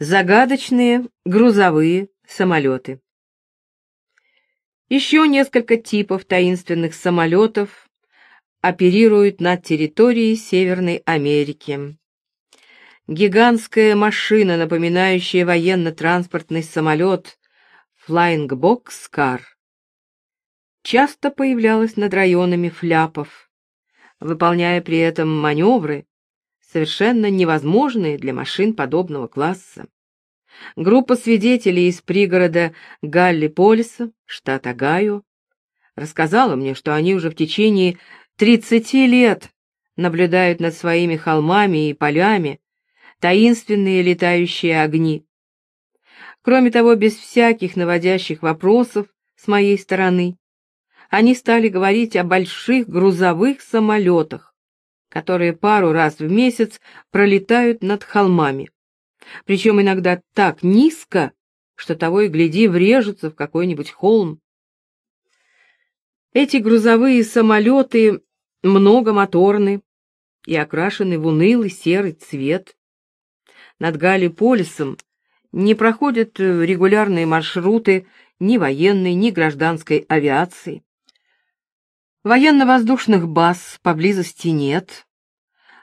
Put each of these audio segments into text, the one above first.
Загадочные грузовые самолеты. Еще несколько типов таинственных самолетов оперируют над территорией Северной Америки. Гигантская машина, напоминающая военно-транспортный самолет Car, часто появлялась над районами фляпов, выполняя при этом маневры, совершенно невозможные для машин подобного класса. Группа свидетелей из пригорода Галлиполиса, штат Огайо, рассказала мне, что они уже в течение 30 лет наблюдают над своими холмами и полями таинственные летающие огни. Кроме того, без всяких наводящих вопросов с моей стороны, они стали говорить о больших грузовых самолетах, которые пару раз в месяц пролетают над холмами. Причем иногда так низко, что того и гляди врежутся в какой-нибудь холм. Эти грузовые самолеты многомоторны и окрашены в унылый серый цвет. Над Галиполисом не проходят регулярные маршруты ни военной, ни гражданской авиации. Военно-воздушных баз поблизости нет,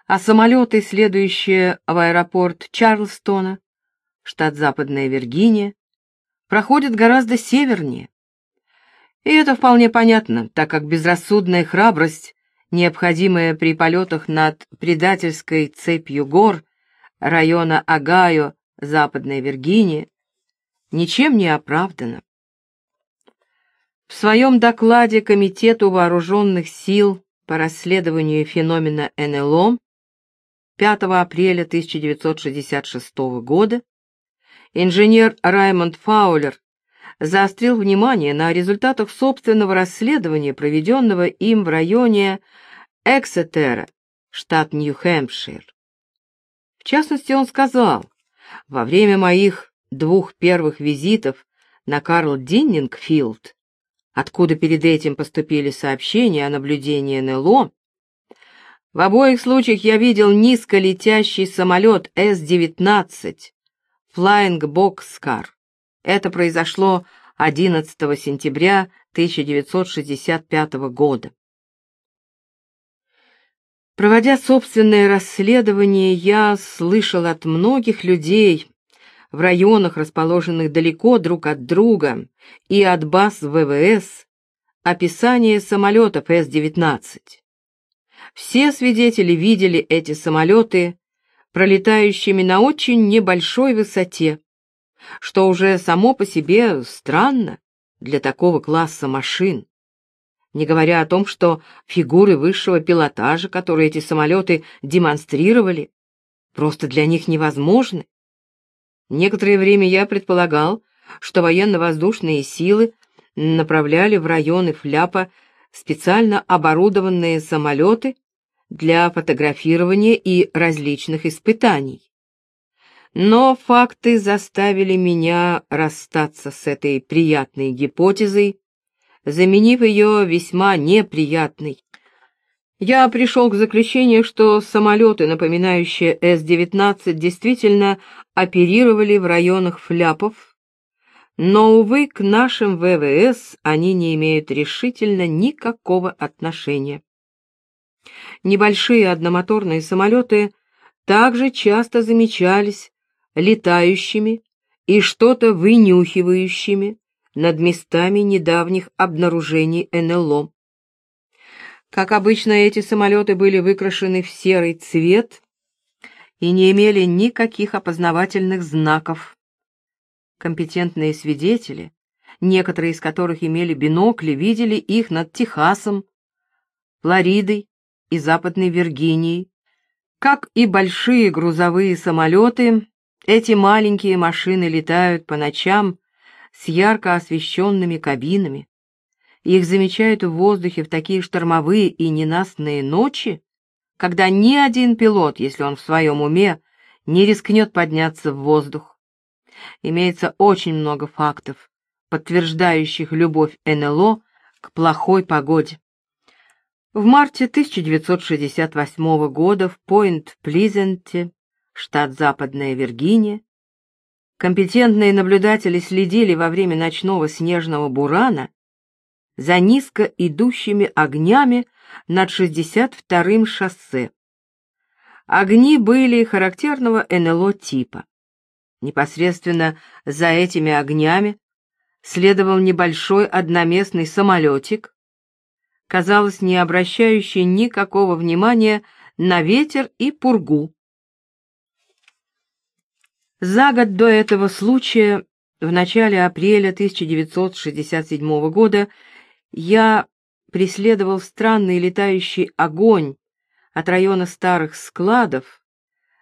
а самолеты, следующие в аэропорт Чарльстона, штат Западная Виргиния, проходят гораздо севернее. И это вполне понятно, так как безрассудная храбрость, необходимая при полетах над предательской цепью гор района Огайо, Западная Виргиния, ничем не оправдана. В своем докладе Комитету вооруженных сил по расследованию феномена НЛО 5 апреля 1966 года инженер Раймонд Фаулер заострил внимание на результатах собственного расследования, проведенного им в районе Эксетера, штат Нью-Хэмпшир. В частности, он сказал, во время моих двух первых визитов на Карл Диннингфилд откуда перед этим поступили сообщения о наблюдении НЛО, в обоих случаях я видел низколетящий самолет С-19 Flying Boxcar. Это произошло 11 сентября 1965 года. Проводя собственное расследование, я слышал от многих людей, в районах, расположенных далеко друг от друга, и от баз ВВС, описание самолетов С-19. Все свидетели видели эти самолеты, пролетающими на очень небольшой высоте, что уже само по себе странно для такого класса машин. Не говоря о том, что фигуры высшего пилотажа, которые эти самолеты демонстрировали, просто для них невозможны. Некоторое время я предполагал, что военно-воздушные силы направляли в районы Фляпа специально оборудованные самолеты для фотографирования и различных испытаний. Но факты заставили меня расстаться с этой приятной гипотезой, заменив ее весьма неприятной. Я пришел к заключению, что самолеты, напоминающие С-19, действительно оперировали в районах фляпов, но, увы, к нашим ВВС они не имеют решительно никакого отношения. Небольшие одномоторные самолеты также часто замечались летающими и что-то вынюхивающими над местами недавних обнаружений НЛО. Как обычно, эти самолеты были выкрашены в серый цвет и не имели никаких опознавательных знаков. Компетентные свидетели, некоторые из которых имели бинокли, видели их над Техасом, Флоридой и Западной Виргинией. Как и большие грузовые самолеты, эти маленькие машины летают по ночам с ярко освещенными кабинами. Их замечают в воздухе в такие штормовые и ненастные ночи, когда ни один пилот, если он в своем уме, не рискнет подняться в воздух. Имеется очень много фактов, подтверждающих любовь НЛО к плохой погоде. В марте 1968 года в Пойнт-Плизенте, штат Западная Виргиния, Компетентные наблюдатели следили во время ночного снежного бурана за низко идущими огнями над 62-м шоссе. Огни были характерного НЛО типа. Непосредственно за этими огнями следовал небольшой одноместный самолетик, казалось, не обращающий никакого внимания на ветер и пургу. За год до этого случая, в начале апреля 1967 года, я преследовал странный летающий огонь от района старых складов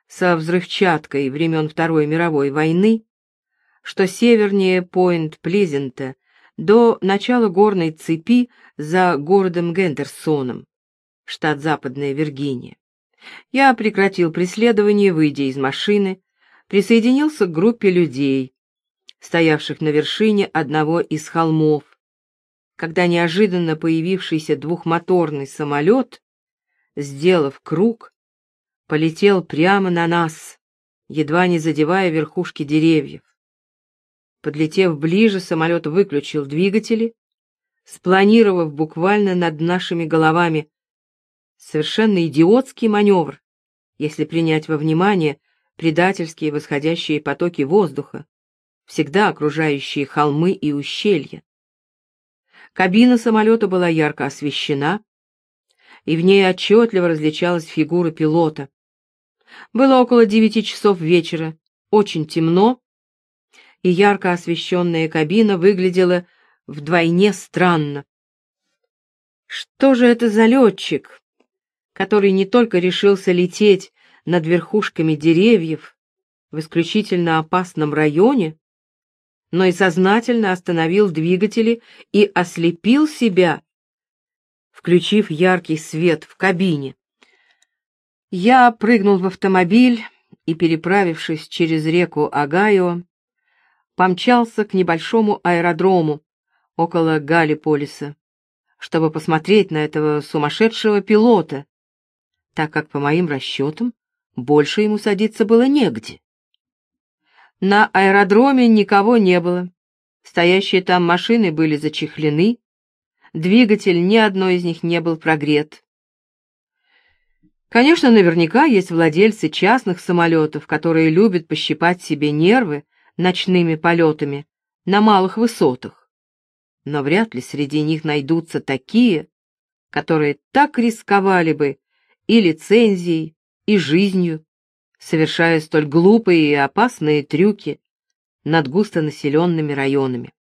со взрывчаткой времен Второй мировой войны, что севернее Пойнт-Плезента до начала горной цепи за городом Гендерсоном, штат Западная Виргиния. Я прекратил преследование, выйдя из машины, присоединился к группе людей, стоявших на вершине одного из холмов, когда неожиданно появившийся двухмоторный самолет, сделав круг, полетел прямо на нас, едва не задевая верхушки деревьев. Подлетев ближе, самолет выключил двигатели, спланировав буквально над нашими головами. Совершенно идиотский маневр, если принять во внимание предательские восходящие потоки воздуха, всегда окружающие холмы и ущелья. Кабина самолета была ярко освещена, и в ней отчетливо различалась фигура пилота. Было около девяти часов вечера, очень темно, и ярко освещенная кабина выглядела вдвойне странно. Что же это за летчик, который не только решился лететь над верхушками деревьев в исключительно опасном районе, но и сознательно остановил двигатели и ослепил себя, включив яркий свет в кабине. Я прыгнул в автомобиль и, переправившись через реку Агайо, помчался к небольшому аэродрому около Галиполиса, чтобы посмотреть на этого сумасшедшего пилота, так как, по моим расчетам, больше ему садиться было негде. На аэродроме никого не было. Стоящие там машины были зачехлены, двигатель ни одной из них не был прогрет. Конечно, наверняка есть владельцы частных самолетов, которые любят пощипать себе нервы ночными полетами на малых высотах. Но вряд ли среди них найдутся такие, которые так рисковали бы и лицензией, и жизнью, совершая столь глупые и опасные трюки над густонаселенными районами.